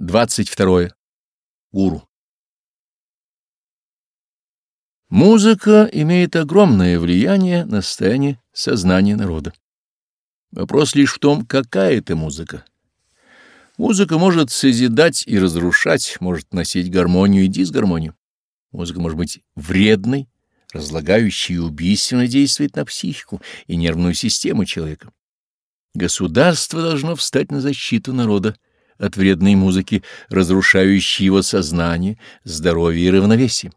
22. Гуру. Музыка имеет огромное влияние на состояние сознания народа. Вопрос лишь в том, какая это музыка. Музыка может созидать и разрушать, может носить гармонию и дисгармонию. Музыка может быть вредной, разлагающей и убийственно действовать на психику и нервную систему человека. Государство должно встать на защиту народа от вредной музыки, разрушающей его сознание, здоровье и равновесие.